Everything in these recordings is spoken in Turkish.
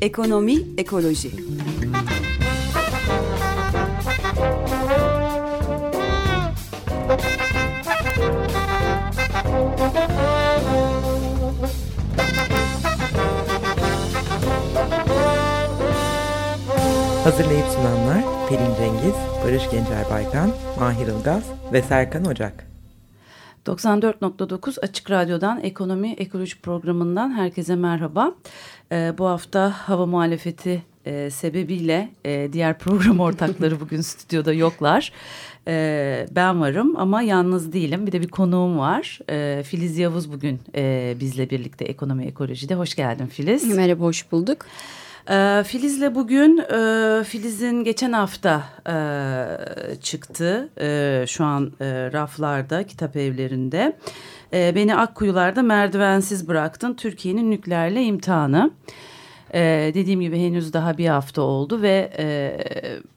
Ekonomi, ekoloji. Hazırlayıp sunanlar Pelin Cengiz, Barış Gencer Baykan, Mahir Ilgaz ve Serkan Ocak. 94.9 Açık Radyo'dan Ekonomi Ekoloji Programı'ndan herkese merhaba. Ee, bu hafta hava muhalefeti e, sebebiyle e, diğer program ortakları bugün stüdyoda yoklar. E, ben varım ama yalnız değilim. Bir de bir konuğum var. E, Filiz Yavuz bugün e, bizle birlikte Ekonomi Ekoloji'de. Hoş geldin Filiz. Merhaba, hoş bulduk. E, Filiz'le bugün e, Filiz'in geçen hafta e, çıktı. E, şu an e, raflarda, kitap evlerinde. E, beni Akkuyular'da merdivensiz bıraktın. Türkiye'nin nükleerle imtihanı. Ee, dediğim gibi henüz daha bir hafta oldu ve e,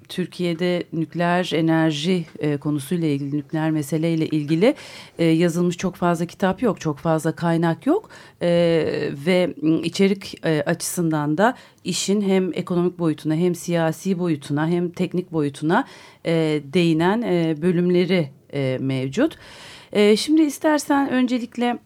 Türkiye'de nükleer enerji e, konusuyla ilgili, nükleer meseleyle ilgili e, yazılmış çok fazla kitap yok, çok fazla kaynak yok e, ve içerik e, açısından da işin hem ekonomik boyutuna hem siyasi boyutuna hem teknik boyutuna e, değinen e, bölümleri e, mevcut. E, şimdi istersen öncelikle...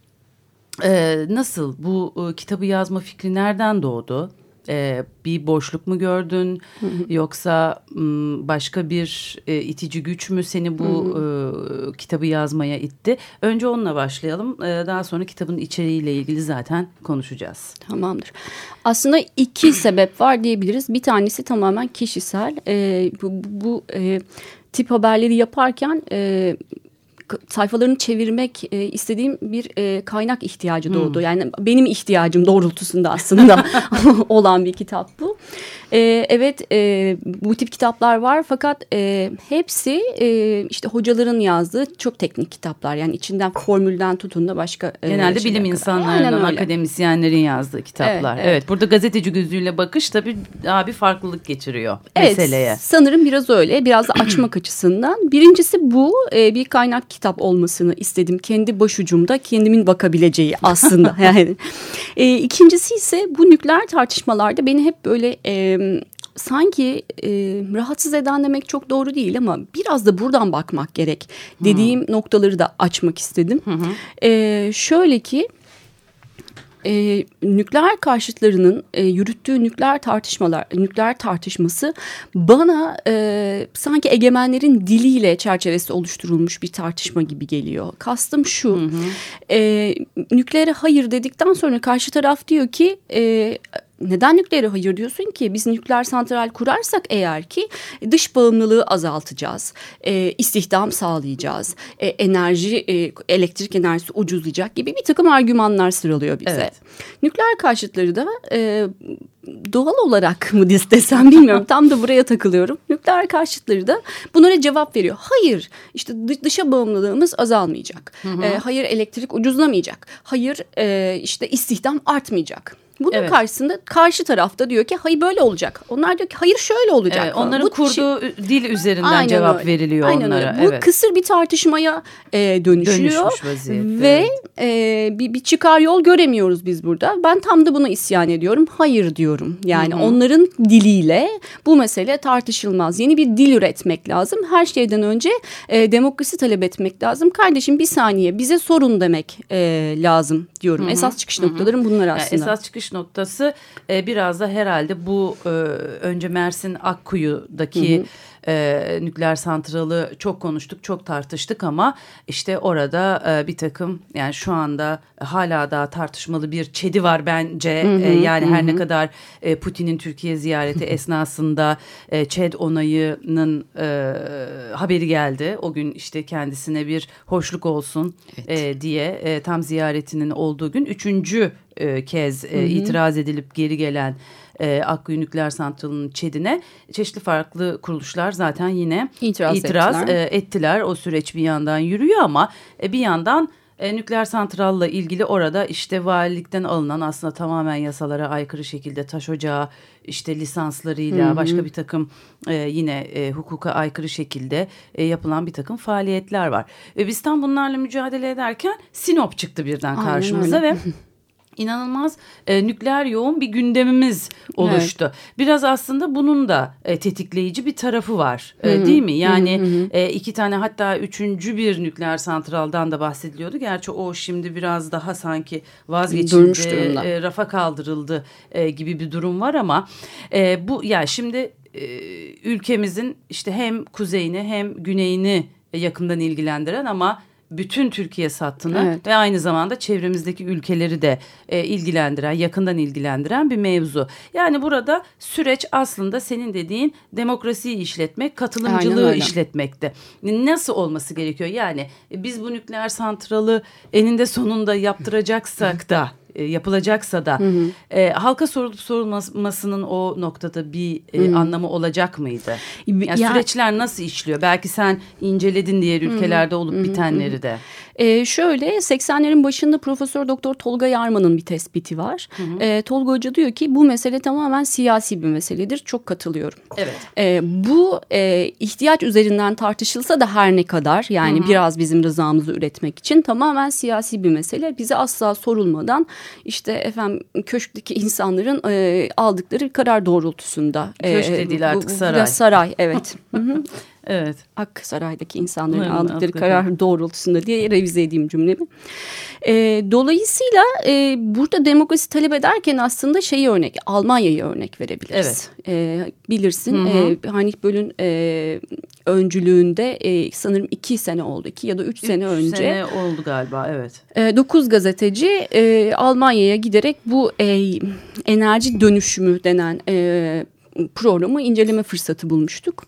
Ee, nasıl bu e, kitabı yazma fikri nereden doğdu? Ee, bir boşluk mu gördün yoksa m, başka bir e, itici güç mü seni bu e, kitabı yazmaya itti? Önce onunla başlayalım. Ee, daha sonra kitabın içeriğiyle ilgili zaten konuşacağız. Tamamdır. Aslında iki sebep var diyebiliriz. Bir tanesi tamamen kişisel. Ee, bu bu e, tip haberleri yaparken e, sayfalarını çevirmek e, istediğim bir e, kaynak ihtiyacı doğdu. Hmm. Yani benim ihtiyacım doğrultusunda aslında olan bir kitap bu. E, evet e, bu tip kitaplar var fakat e, hepsi e, işte hocaların yazdığı çok teknik kitaplar. Yani içinden formülden tutun da başka. E, Genelde bilim kadar. insanlarının, akademisyenlerin yazdığı kitaplar. Evet, evet. evet burada gazeteci gözüyle bakış tabii daha bir farklılık getiriyor evet, meseleye. Sanırım biraz öyle. Biraz da açmak açısından. Birincisi bu e, bir kaynak kitap olmasını istedim. Kendi başucumda kendimin bakabileceği aslında. yani e, ikincisi ise bu nükleer tartışmalarda beni hep böyle e, sanki e, rahatsız eden demek çok doğru değil ama biraz da buradan bakmak gerek dediğim hmm. noktaları da açmak istedim. Hmm. E, şöyle ki e, nükleer karşıtlarının e, yürüttüğü nükleer tartışmalar, nükleer tartışması bana e, sanki egemenlerin diliyle çerçevesi oluşturulmuş bir tartışma gibi geliyor. Kastım şu, hı hı. E, nükleere hayır dedikten sonra karşı taraf diyor ki... E, neden nükleere hayır diyorsun ki? Biz nükleer santral kurarsak eğer ki dış bağımlılığı azaltacağız, e, istihdam sağlayacağız, e, enerji, e, elektrik enerjisi ucuzlayacak gibi bir takım argümanlar sıralıyor bize. Evet. Nükleer karşıtları da e, doğal olarak mı desem bilmiyorum. Tam da buraya takılıyorum. Nükleer karşıtları da bunlara cevap veriyor. Hayır işte dışa bağımlılığımız azalmayacak. Hı hı. E, hayır elektrik ucuzlamayacak. Hayır e, işte istihdam artmayacak. Bunun evet. karşısında karşı tarafta diyor ki hayır böyle olacak. Onlar diyor ki hayır şöyle olacak. Evet, onların Bu kurduğu şey... dil üzerinden Aynen cevap öyle. veriliyor Aynen onlara. Öyle. Bu evet. kısır bir tartışmaya e, dönüşüyor. Ve e, bir, bir çıkar yol göremiyoruz biz burada. Ben tam da buna isyan ediyorum. Hayır diyorum. Yani Hı -hı. onların diliyle bu mesele tartışılmaz. Yeni bir dil üretmek lazım. Her şeyden önce e, demokrasi talep etmek lazım. Kardeşim bir saniye bize sorun demek e, lazım diyorum. Hı -hı. Esas çıkış Hı -hı. noktalarım bunlar aslında. Yani esas çıkış noktası e, biraz da herhalde bu e, önce Mersin Akkuyu'daki... Hı -hı e, nükleer santralı çok konuştuk, çok tartıştık ama işte orada e, bir takım yani şu anda hala daha tartışmalı bir çedi var bence. Hı hı, e, yani hı. her ne kadar e, Putin'in Türkiye ziyareti esnasında e, ÇED onayının e, haberi geldi. O gün işte kendisine bir hoşluk olsun evet. e, diye e, tam ziyaretinin olduğu gün üçüncü e, kez e, hı hı. itiraz edilip geri gelen e, Akkuyu Nükleer Santralı'nın ÇED'ine çeşitli farklı kuruluşlar zaten yine itiraz, itiraz ettiler. E, ettiler. O süreç bir yandan yürüyor ama e, bir yandan e, nükleer santralla ilgili orada işte valilikten alınan aslında tamamen yasalara aykırı şekilde taş ocağı işte lisanslarıyla başka bir takım e, yine e, hukuka aykırı şekilde e, yapılan bir takım faaliyetler var. Ve biz tam bunlarla mücadele ederken Sinop çıktı birden karşımıza ve inanılmaz e, nükleer yoğun bir gündemimiz oluştu. Biraz aslında bunun da e, tetikleyici bir tarafı var e, değil mi? Yani e, iki tane hatta üçüncü bir nükleer santraldan da bahsediliyordu. Gerçi o şimdi biraz daha sanki vazgeçildi, e, rafa kaldırıldı e, gibi bir durum var ama e, bu ya şimdi e, ülkemizin işte hem kuzeyini hem güneyini yakından ilgilendiren ama bütün Türkiye sattığını Evet. ve aynı zamanda çevremizdeki ülkeleri de e, ilgilendiren, yakından ilgilendiren bir mevzu. Yani burada süreç aslında senin dediğin demokrasiyi işletmek, katılımcılığı işletmekte. Nasıl olması gerekiyor? Yani biz bu nükleer santralı eninde sonunda yaptıracaksak da e, yapılacaksa da e, halka sorulup sorulmasının o noktada bir e, anlamı olacak mıydı? Yani Ya- süreçler nasıl işliyor? Belki sen inceledin diğer ülkelerde olup bitenleri de. Ee, şöyle 80'lerin başında Profesör Doktor Tolga Yarman'ın bir tespiti var. Ee, Tolga Hoca diyor ki bu mesele tamamen siyasi bir meseledir. Çok katılıyorum. Evet. Ee, bu e, ihtiyaç üzerinden tartışılsa da her ne kadar yani biraz bizim rızamızı üretmek için tamamen siyasi bir mesele. Bize asla sorulmadan işte efendim köşkteki insanların e, aldıkları karar doğrultusunda. Köşk e, dediği artık saray. Saray evet. Hı hı. Evet. Aksaray'daki insanların Hı, aldıkları hakikaten. karar doğrultusunda diye revize edeyim cümlemi. E, dolayısıyla e, burada demokrasi talep ederken aslında şeyi örnek Almanya'yı örnek verebiliriz. E, bilirsin e, Heinrich Böll'ün e, öncülüğünde e, sanırım iki sene oldu. iki ya da üç, sene Üç önce. sene oldu galiba evet. E, Dokuz gazeteci e, Almanya'ya giderek bu e, enerji dönüşümü denen e, programı inceleme fırsatı bulmuştuk.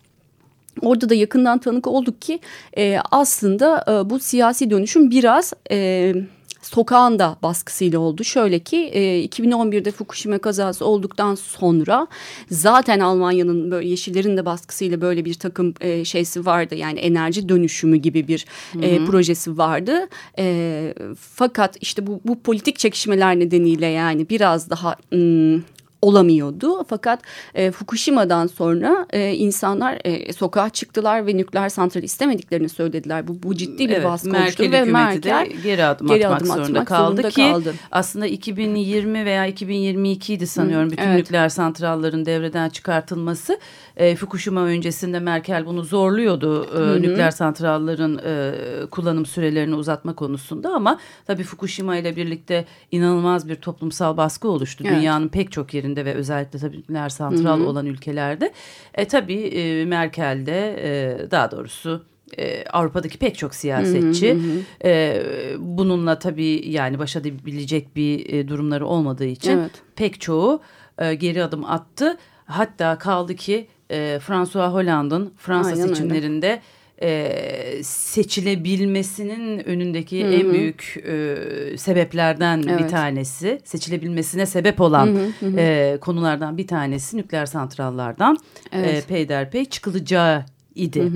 Orada da yakından tanık olduk ki e, aslında e, bu siyasi dönüşüm biraz e, sokağın da baskısıyla oldu. Şöyle ki e, 2011'de Fukushima kazası olduktan sonra zaten Almanya'nın böyle yeşillerin de baskısıyla böyle bir takım e, şeysi vardı. Yani enerji dönüşümü gibi bir e, projesi vardı. E, fakat işte bu, bu politik çekişmeler nedeniyle yani biraz daha... ım, olamıyordu. Fakat e, Fukushima'dan sonra e, insanlar e, sokağa çıktılar ve nükleer santral istemediklerini söylediler. Bu, bu ciddi bir Evet, baskı oluştu ve Merkel de geri adım geri atmak, adım zorunda atmak kaldı zorunda ki kaldı. aslında 2020 veya 2022 idi sanıyorum bütün evet. nükleer santrallerin devreden çıkartılması. E, Fukushima öncesinde Merkel bunu zorluyordu e, nükleer santrallerin e, kullanım sürelerini uzatma konusunda ama tabii Fukushima ile birlikte inanılmaz bir toplumsal baskı oluştu. Evet. Dünyanın pek çok yerinde ve özellikle tabii nükleer santral olan ülkelerde. E, tabii e, Merkel de e, daha doğrusu e, Avrupa'daki pek çok siyasetçi e, bununla tabii yani baş edebilecek bir e, durumları olmadığı için Evet. pek çoğu e, geri adım attı. Hatta kaldı ki e, François Hollande'ın Fransa Aynen öyle. seçimlerinde e, seçilebilmesinin önündeki en büyük e, sebeplerden bir Evet. tanesi seçilebilmesine sebep olan e, konulardan bir tanesi nükleer santrallardan Evet. e, peyderpey çıkılacağı idi.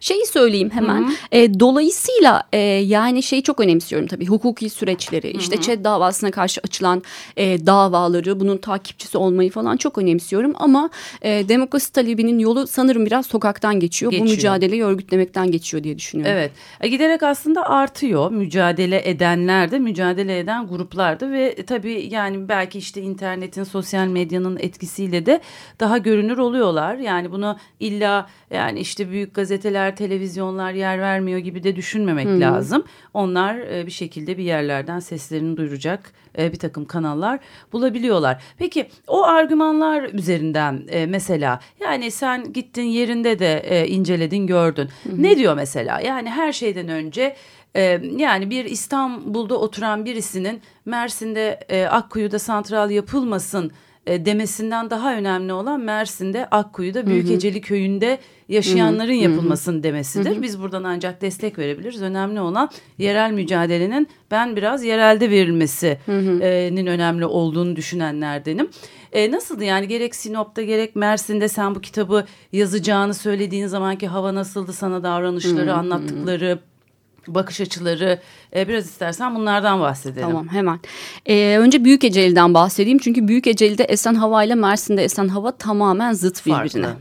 Şeyi söyleyeyim hemen. E, dolayısıyla e, yani şeyi çok önemsiyorum tabii. Hukuki süreçleri, işte ÇED davasına karşı açılan e, davaları, bunun takipçisi olmayı falan çok önemsiyorum. Ama e, demokrasi talebinin yolu sanırım biraz sokaktan geçiyor. Geçiyor. Bu mücadeleyi örgütlemekten geçiyor diye düşünüyorum. Evet. E, Giderek aslında artıyor. Mücadele edenler de, mücadele eden gruplar da ve tabii yani belki işte internetin, sosyal medyanın etkisiyle de daha görünür oluyorlar. Yani bunu illa yani işte büyük gazeteler, televizyonlar yer vermiyor gibi de düşünmemek lazım. Onlar e, bir şekilde bir yerlerden seslerini duyuracak e, bir takım kanallar bulabiliyorlar. Peki o argümanlar üzerinden e, mesela yani sen gittin yerinde de e, inceledin, gördün. Ne diyor mesela? Yani her şeyden önce e, yani bir İstanbul'da oturan birisinin Mersin'de e, Akkuyu'da santral yapılmasın e, demesinden daha önemli olan Mersin'de Akkuyu'da Büyükeceli köyünde yaşayanların yapılmasın demesidir. Biz buradan ancak destek verebiliriz. Önemli olan yerel mücadelenin ben biraz yerelde verilmesinin önemli olduğunu düşünenlerdenim. E, nasıldı yani gerek Sinop'ta gerek Mersin'de sen bu kitabı yazacağını söylediğin zamanki hava nasıldı sana davranışları anlattıkları bakış açıları e, biraz istersen bunlardan bahsedelim. Tamam hemen. Ee, önce Büyük Eceli'den bahsedeyim. Çünkü Büyük Eceli'de esen hava ile Mersin'de esen hava tamamen zıt birbirine. Farklı.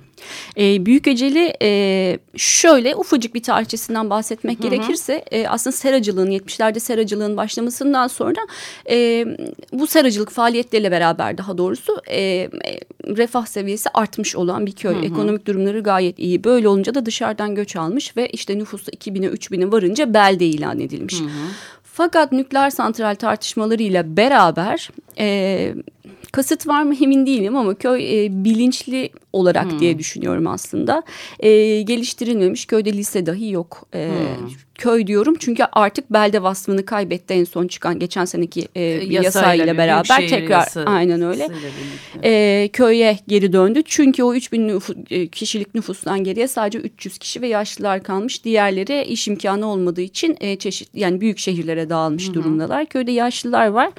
E, Büyük Eceli e, şöyle ufacık bir tarihçesinden bahsetmek hı hı. gerekirse e, aslında seracılığın 70'lerde seracılığın başlamasından sonra e, bu seracılık faaliyetleriyle beraber daha doğrusu e, refah seviyesi artmış olan bir köy. Hı hı. Ekonomik durumları gayet iyi. Böyle olunca da dışarıdan göç almış ve işte nüfusu 2000'e 3000'e varınca belde ilan edilmiş. Hı hı. Fakat nükleer santral tartışmalarıyla beraber e, kasıt var mı emin değilim ama köy e, bilinçli olarak hmm. diye düşünüyorum aslında. E, geliştirilmemiş köyde lise dahi yok. E, hmm. Köy diyorum çünkü artık belde vasfını kaybetti en son çıkan geçen seneki e, yasayla, yasayla beraber tekrar yasa, aynen öyle e, köye geri döndü. Çünkü o 3000 nüfus, e, kişilik nüfustan geriye sadece 300 kişi ve yaşlılar kalmış. Diğerleri iş imkanı olmadığı için e, çeşit yani büyük şehirlere dağılmış hmm. durumdalar. Köyde yaşlılar var.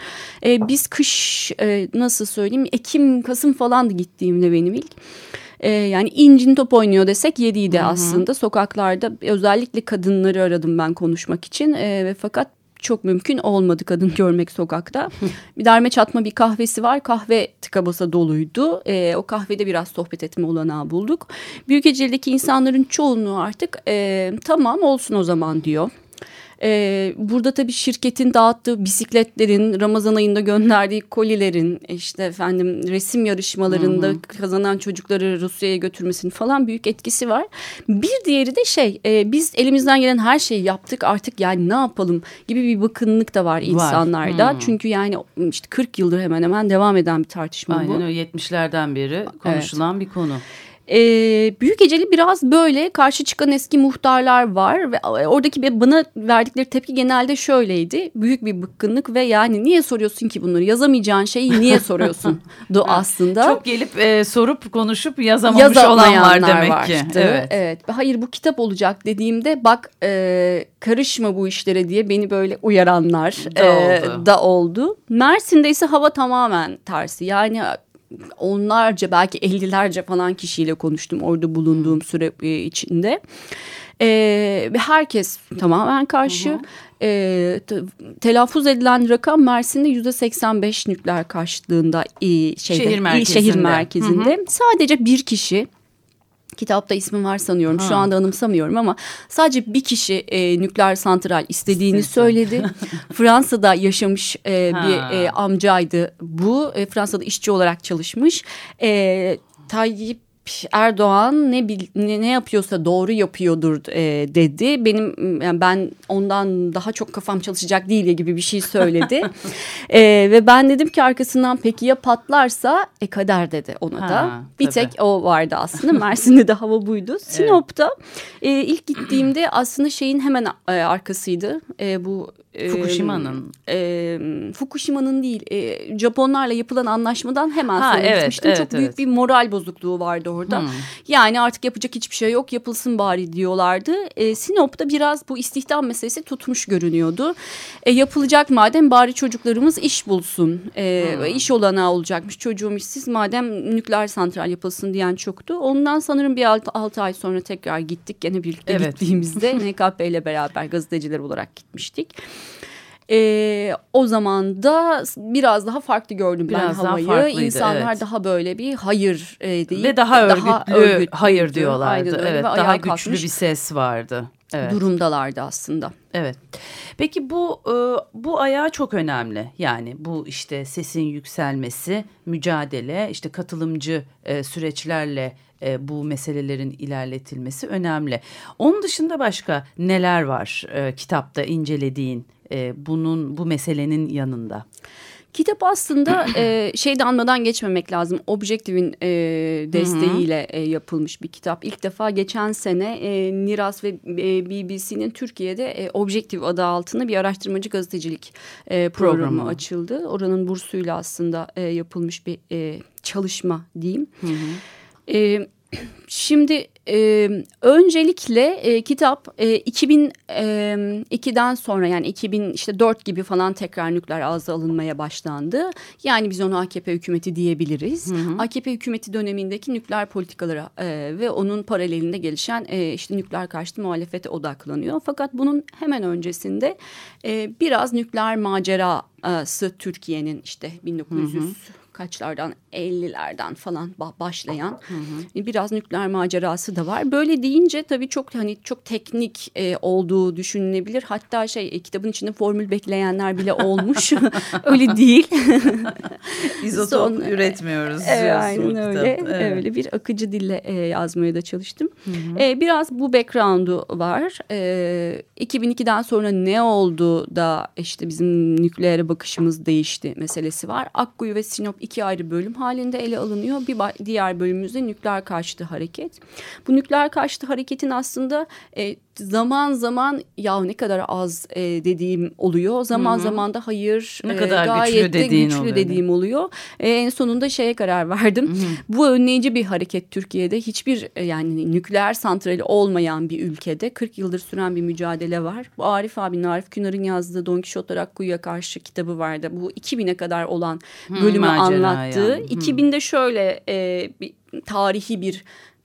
E, biz kış e, nasıl söyleyeyim Ekim Kasım falandı gittiğimde benim ilk. Ee, yani incin top oynuyor desek yediydi Hı -hı. aslında. Sokaklarda özellikle kadınları aradım ben konuşmak için. Ee, ve fakat çok mümkün olmadı kadın görmek sokakta. bir derme çatma bir kahvesi var. Kahve tıka basa doluydu. E, o kahvede biraz sohbet etme olanağı bulduk. Büyükeceli'deki insanların çoğunluğu artık e, tamam olsun o zaman diyor. Ee, burada tabii şirketin dağıttığı bisikletlerin, Ramazan ayında gönderdiği kolilerin, işte efendim resim yarışmalarında hı hı. kazanan çocukları Rusya'ya götürmesinin falan büyük etkisi var. Bir diğeri de şey, e, biz elimizden gelen her şeyi yaptık artık yani ne yapalım gibi bir bakınlık da var insanlarda. Var. Çünkü yani işte 40 yıldır hemen hemen devam eden bir tartışma Aynen bu. Aynen öyle 70'lerden beri konuşulan evet. bir konu. E, Büyük Eceli biraz böyle karşı çıkan eski muhtarlar var ve oradaki bana verdikleri tepki genelde şöyleydi. Büyük bir bıkkınlık ve yani niye soruyorsun ki bunları yazamayacağın şeyi niye soruyorsun du aslında. Çok gelip e, sorup konuşup yazamamış olan var demek vardı. ki. Evet. evet. Hayır bu kitap olacak dediğimde bak e, karışma bu işlere diye beni böyle uyaranlar da, e, oldu. da oldu. Mersin'de ise hava tamamen tersi yani onlarca belki ellilerce falan kişiyle konuştum orada bulunduğum süre e, içinde. Ee, herkes tamamen karşı. Hı hı. E, telaffuz edilen rakam Mersin'de yüzde 85 nükleer karşılığında e, şeyde, şehir merkezinde. Şehir merkezinde. Hı hı. Sadece bir kişi Kitapta ismi var sanıyorum. Ha. Şu anda anımsamıyorum ama sadece bir kişi e, nükleer santral istediğini söyledi. Fransa'da yaşamış e, bir e, amcaydı bu. E, Fransa'da işçi olarak çalışmış. E, Tayyip Erdoğan ne, ne ne yapıyorsa doğru yapıyordur e, dedi. Benim yani ben ondan daha çok kafam çalışacak değil gibi bir şey söyledi. e, ve ben dedim ki arkasından peki ya patlarsa e kader dedi ona ha, da. Bir tabii. tek o vardı aslında. Mersin'de de hava buydu. Sinop'ta evet. e, ilk gittiğimde aslında şeyin hemen e, arkasıydı. E, bu Fukushima'nın. E, Fukushima'nın değil. E, Japonlarla yapılan anlaşmadan hemen ha, sonra evet, gitmiştim. Evet, Çok evet. büyük bir moral bozukluğu vardı orada. Hmm. Yani artık yapacak hiçbir şey yok yapılsın bari diyorlardı. E, Sinop'ta biraz bu istihdam meselesi tutmuş görünüyordu. E, yapılacak madem bari çocuklarımız iş bulsun. E, hmm. İş olanağı olacakmış çocuğum işsiz madem nükleer santral yapılsın diyen çoktu. Ondan sanırım bir altı, altı ay sonra tekrar gittik. Gene birlikte evet. gittiğimizde NKP ile beraber gazeteciler olarak gitmiştik. E, o zaman da biraz daha farklı gördüm biraz ben havayı. İnsanlar evet. daha böyle bir hayır e, değil. Ve daha örgütlü, daha örgütlü hayır diyorlardı. Evet, daha güçlü bir ses vardı. Evet. Durumdalardı aslında. Evet. Peki bu e, bu ayağı çok önemli. Yani bu işte sesin yükselmesi, mücadele, işte katılımcı e, süreçlerle e, bu meselelerin ilerletilmesi önemli. Onun dışında başka neler var kitapta incelediğin e, bunun bu meselenin yanında? Kitap aslında e, şeyde anmadan geçmemek lazım. Objektif'in e, desteğiyle e, yapılmış bir kitap. İlk defa geçen sene e, Niras ve e, BBC'nin Türkiye'de e, Objektif adı altında bir araştırmacı gazetecilik e, programı, programı açıldı. Oranın bursuyla aslında e, yapılmış bir e, çalışma diyeyim. Hı hı. E, şimdi e, öncelikle e, kitap e, 2002'den sonra yani 2000 işte 4 gibi falan tekrar nükleer ağza alınmaya başlandı. Yani biz onu AKP hükümeti diyebiliriz. Hı hı. AKP hükümeti dönemindeki nükleer politikalara e, ve onun paralelinde gelişen e, işte nükleer karşıtı muhalefete odaklanıyor. Fakat bunun hemen öncesinde e, biraz nükleer macerası Türkiye'nin işte 1900 hı hı kaçlardan 50'lerden falan başlayan hı hı. biraz nükleer macerası da var. Böyle deyince tabii çok hani çok teknik e, olduğu düşünülebilir. Hatta şey e, kitabın içinde formül bekleyenler bile olmuş. öyle değil. İzotop Son, üretmiyoruz. Evet, aynen öyle. Evet. Öyle bir akıcı dille e, yazmaya da çalıştım. Hı hı. E, biraz bu background'u var. E, 2002'den sonra ne oldu da işte bizim nükleere bakışımız değişti meselesi var. Akkuyu ve Sinop iki ayrı bölüm halinde ele alınıyor. Bir diğer bölümümüzde nükleer karşıtı hareket. Bu nükleer karşıtı hareketin aslında e, zaman zaman ya ne kadar az e, dediğim oluyor. Zaman Hı -hı. zaman da hayır ne e, kadar gayet güçlü de dediğin güçlü oluyor. dediğim oluyor. E, en sonunda şeye karar verdim. Hı -hı. Bu önleyici bir hareket Türkiye'de. Hiçbir e, yani nükleer santrali olmayan bir ülkede 40 yıldır süren bir mücadele var. Bu Arif abinin Arif Künar'ın yazdığı Don Kişotlar Akkuyu'ya karşı kitabı vardı. Bu 2000'e kadar olan bölümü Hı, anlattığı. Yani. 2000'de şöyle e, bir tarihi bir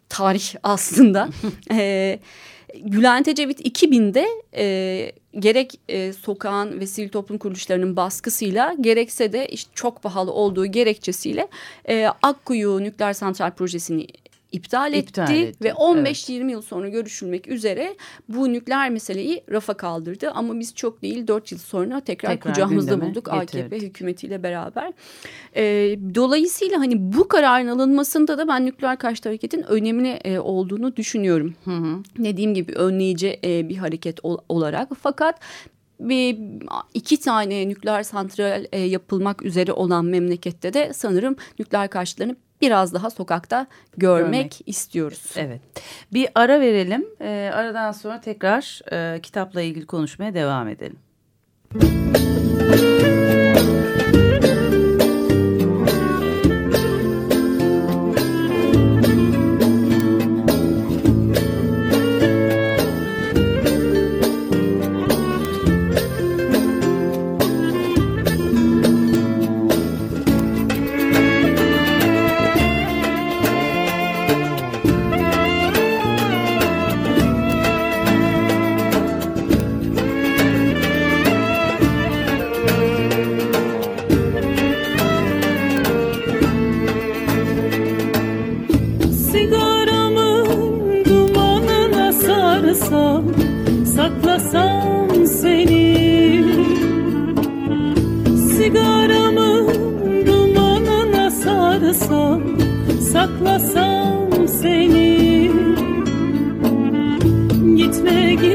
tarih aslında. e, Bülent Ecevit 2000'de e, gerek e, sokağın ve sivil toplum kuruluşlarının baskısıyla gerekse de işte çok pahalı olduğu gerekçesiyle e, Akkuyu nükleer santral projesini iptal, iptal etti, etti ve 15-20 evet. yıl sonra görüşülmek üzere bu nükleer meseleyi rafa kaldırdı. Ama biz çok değil 4 yıl sonra tekrar, tekrar kucağımızda bulduk getirdi. AKP hükümetiyle beraber. E, dolayısıyla hani bu kararın alınmasında da ben nükleer karşıtı hareketin önemli e, olduğunu düşünüyorum. Hı hı. Dediğim gibi önleyici e, bir hareket ol, olarak fakat bir iki tane nükleer santral e, yapılmak üzere olan memlekette de sanırım nükleer karşıtlarını biraz daha sokakta görmek, görmek. istiyoruz. Evet. Bir ara verelim. E, aradan sonra tekrar e, kitapla ilgili konuşmaya devam edelim. Müzik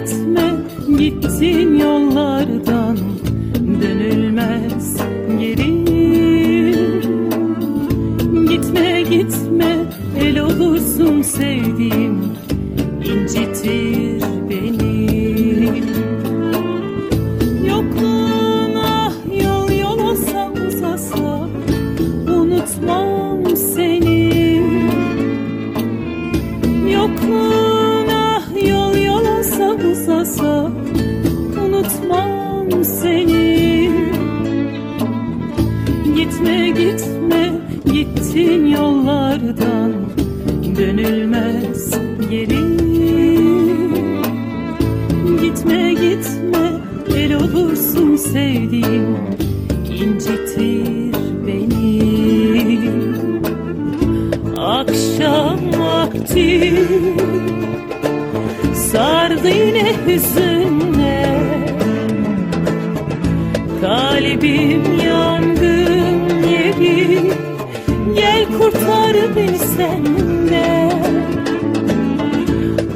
etme gittin yollardan. Dönülmez geri. Gitme gitme el olursun sevdiğim. İncitir sevdiğim incitir beni? Akşam vakti sardı yine hüzünle. Kalbim yangın yeri Gel kurtar beni senden.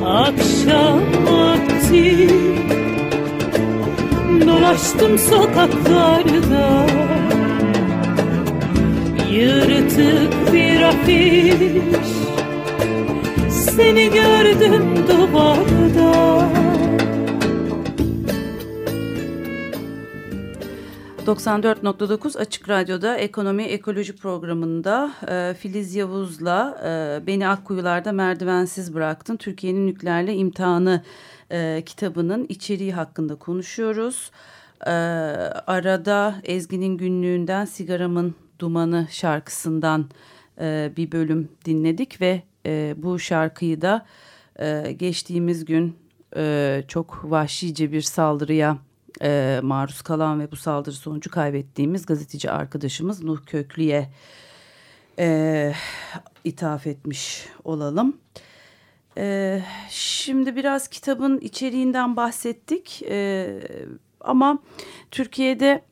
Akşam vakti Dolaştım sokaklarda. Yırtık bir afiş. Seni gördüm duvarda. 94.9 Açık Radyo'da Ekonomi Ekoloji programında e, Filiz Yavuz'la e, Beni Akkuyular'da Merdivensiz Bıraktın. Türkiye'nin Nükleerle İmtihanı e, kitabının içeriği hakkında konuşuyoruz. E, arada Ezgi'nin günlüğünden Sigaramın Dumanı şarkısından e, bir bölüm dinledik ve e, bu şarkıyı da e, geçtiğimiz gün e, çok vahşice bir saldırıya e, maruz kalan ve bu saldırı sonucu kaybettiğimiz gazeteci arkadaşımız Nuh Köklü'ye e, ithaf etmiş olalım. E, şimdi biraz kitabın içeriğinden bahsettik e, ama Türkiye'de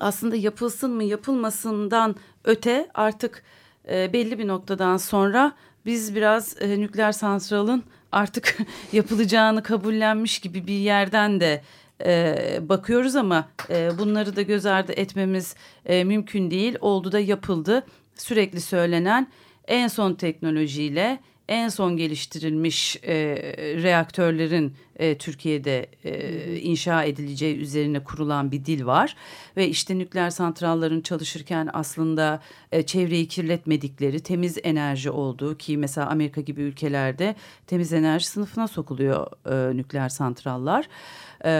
aslında yapılsın mı yapılmasından öte artık e, belli bir noktadan sonra biz biraz e, nükleer santralın artık yapılacağını kabullenmiş gibi bir yerden de e, bakıyoruz ama e, bunları da göz ardı etmemiz e, mümkün değil. Oldu da yapıldı. Sürekli söylenen en son teknolojiyle en son geliştirilmiş e, reaktörlerin e, Türkiye'de e, inşa edileceği üzerine kurulan bir dil var ve işte nükleer santrallerin çalışırken aslında e, çevreyi kirletmedikleri temiz enerji olduğu ki mesela Amerika gibi ülkelerde temiz enerji sınıfına sokuluyor e, nükleer santrallar. E,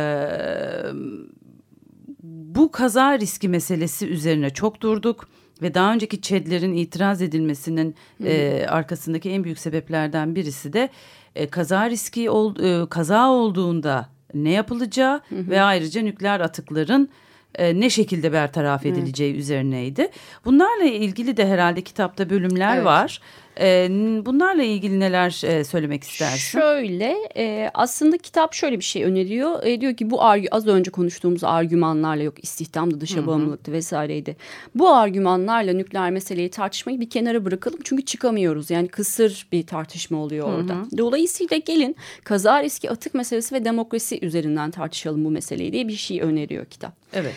bu kaza riski meselesi üzerine çok durduk ve daha önceki ÇED'lerin itiraz edilmesinin e, arkasındaki en büyük sebeplerden birisi de e, kaza riski ol, e, kaza olduğunda ne yapılacağı hı hı. ve ayrıca nükleer atıkların e, ne şekilde bertaraf edileceği evet. üzerineydi. Bunlarla ilgili de herhalde kitapta bölümler evet. var. E, bunlarla ilgili neler e, söylemek istersin? Şöyle e, aslında kitap şöyle bir şey öneriyor. E, diyor ki bu argü, az önce konuştuğumuz argümanlarla yok istihdamdı dışa bağımlılıktı vesaireydi. Bu argümanlarla nükleer meseleyi tartışmayı bir kenara bırakalım. Çünkü çıkamıyoruz. Yani kısır bir tartışma oluyor orada. Hı hı. Dolayısıyla gelin kaza riski atık meselesi ve demokrasi üzerinden tartışalım bu meseleyi diye bir şey öneriyor kitap. Evet.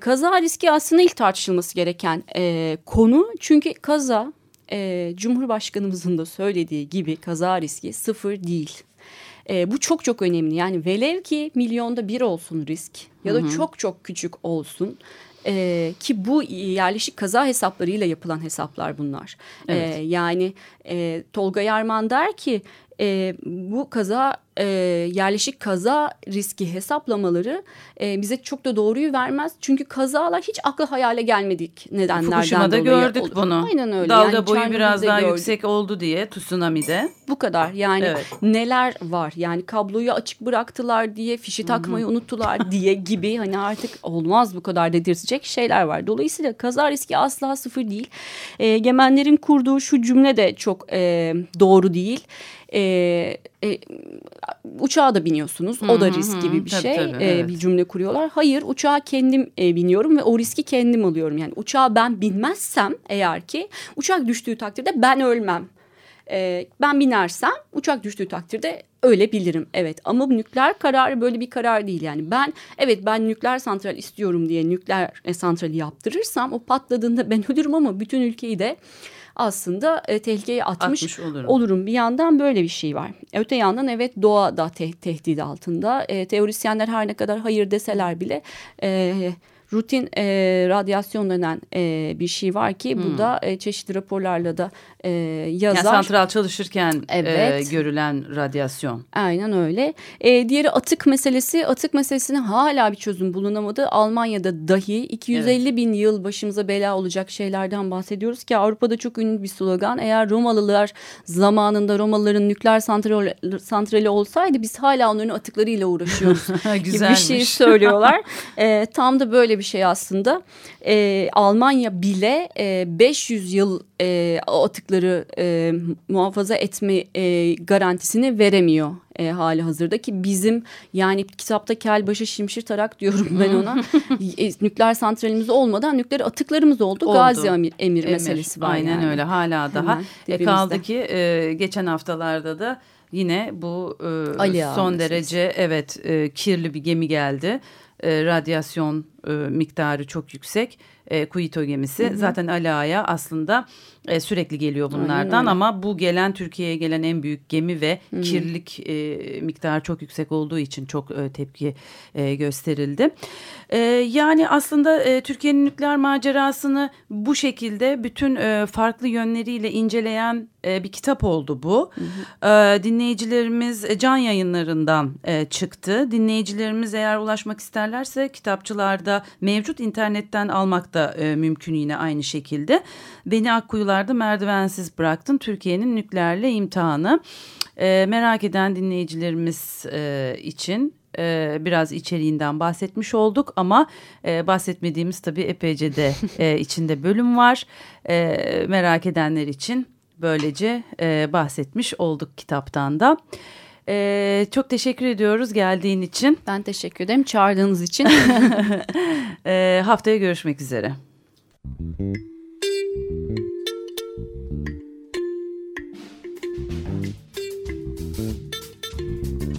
Kaza riski aslında ilk tartışılması gereken konu. Çünkü kaza e, Cumhurbaşkanımızın da söylediği gibi kaza riski sıfır değil. E, bu çok çok önemli. Yani velev ki milyonda bir olsun risk ya da hı hı. çok çok küçük olsun. E, ki bu yerleşik kaza hesaplarıyla yapılan hesaplar bunlar. Evet. E, yani e, Tolga Yarman der ki e, bu kaza e, yerleşik kaza riski hesaplamaları e, bize çok da doğruyu vermez. Çünkü kazalar hiç akla hayale gelmedik nedenlerden Fukushima'da dolayı. gördük olur. bunu. Aynen öyle. Dalga yani boyu biraz daha gördük. yüksek oldu diye tsunami'de. Bu kadar yani evet. neler var yani kabloyu açık bıraktılar diye fişi takmayı Hı -hı. unuttular diye gibi hani artık olmaz bu kadar dedirtecek şeyler var. Dolayısıyla kaza riski asla sıfır değil. E, Gemenlerin kurduğu şu cümle de çok e, doğru değil e, e, uçağa da biniyorsunuz. O da risk gibi bir tabii, şey. Tabii, evet. bir cümle kuruyorlar. Hayır uçağa kendim e, biniyorum ve o riski kendim alıyorum. Yani uçağa ben binmezsem eğer ki uçak düştüğü takdirde ben ölmem. E, ben binersem uçak düştüğü takdirde ölebilirim. Evet ama nükleer karar böyle bir karar değil. Yani ben evet ben nükleer santral istiyorum diye nükleer e, santrali yaptırırsam o patladığında ben ölürüm ama bütün ülkeyi de aslında e, tehlikeye atmış, atmış olurum. olurum. Bir yandan böyle bir şey var. Öte yandan evet doğa da te tehdit altında. E, teorisyenler her ne kadar hayır deseler bile... E, rutin e, radyasyon denen e, bir şey var ki hmm. bu da e, çeşitli raporlarla da e, yazar. Yani santral çalışırken e, evet. e, görülen radyasyon. Aynen öyle. E, diğeri atık meselesi. Atık meselesine hala bir çözüm bulunamadı. Almanya'da dahi 250 evet. bin yıl başımıza bela olacak şeylerden bahsediyoruz ki Avrupa'da çok ünlü bir slogan. Eğer Romalılar zamanında Romalıların nükleer santrali, santrali olsaydı biz hala onların atıklarıyla uğraşıyoruz gibi bir şey söylüyorlar. e, tam da böyle bir şey aslında. E, Almanya bile e, 500 yıl e, atıkları e, muhafaza etme e, garantisini veremiyor e, hali hazırda ki bizim yani kitapta kel başı şimşir tarak diyorum ben ona e, nükleer santralimiz olmadan nükleer atıklarımız oldu, oldu. Gazi Emir, emir, meselesi var aynen yani. öyle hala daha e, kaldı ki e, geçen haftalarda da yine bu e, son derece evet e, kirli bir gemi geldi e, radyasyon e, miktarı çok yüksek. E, Kuito gemisi. Hı hı. Zaten Ala'ya aslında e, sürekli geliyor bunlardan ama bu gelen Türkiye'ye gelen en büyük gemi ve hı hı. kirlilik e, miktarı çok yüksek olduğu için çok e, tepki e, gösterildi. E, yani aslında e, Türkiye'nin nükleer macerasını bu şekilde bütün e, farklı yönleriyle inceleyen e, bir kitap oldu bu. Hı hı. E, dinleyicilerimiz e, can yayınlarından e, çıktı. Dinleyicilerimiz eğer ulaşmak isterlerse kitapçılarda mevcut internetten almak da e, mümkün yine aynı şekilde. Beni Akkuyular'da merdivensiz bıraktın Türkiye'nin nükleerle imtihanı. E, merak eden dinleyicilerimiz e, için e, biraz içeriğinden bahsetmiş olduk ama e, bahsetmediğimiz tabii epeyce de e, içinde bölüm var. E, merak edenler için böylece e, bahsetmiş olduk kitaptan da. Ee, çok teşekkür ediyoruz geldiğin için. Ben teşekkür ederim çağırdığınız için. ee, haftaya görüşmek üzere.